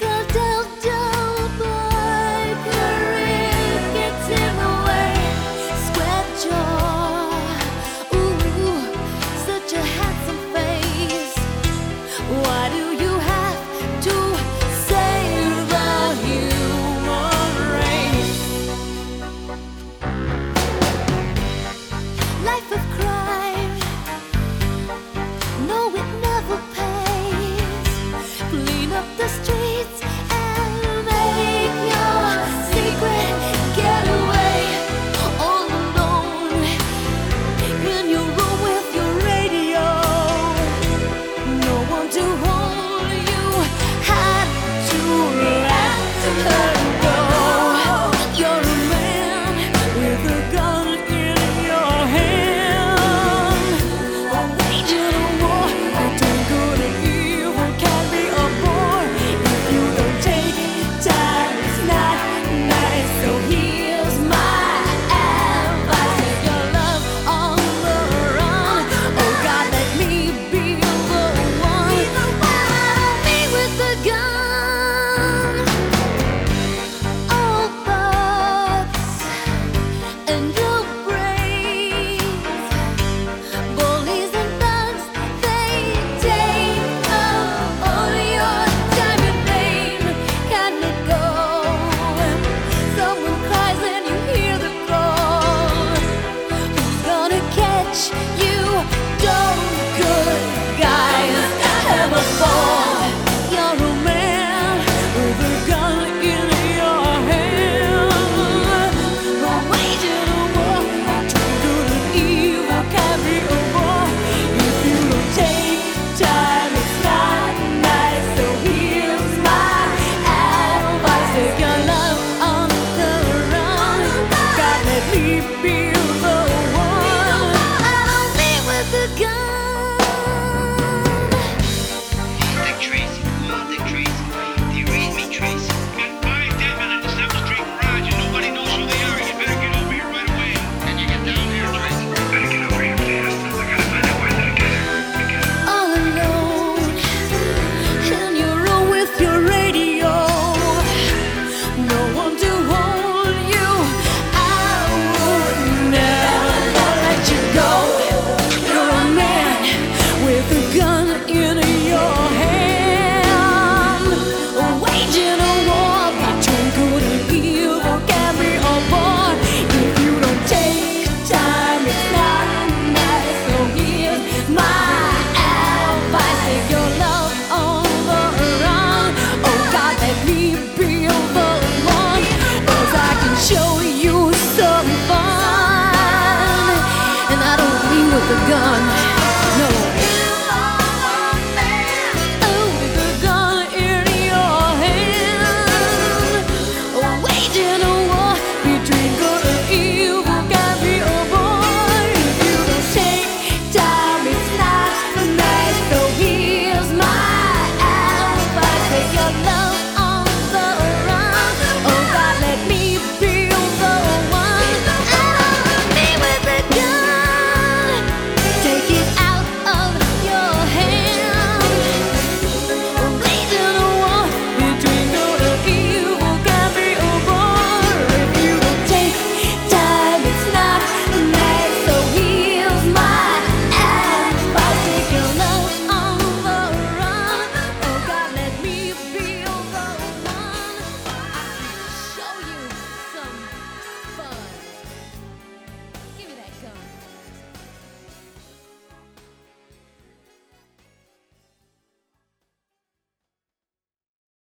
Nickel Del and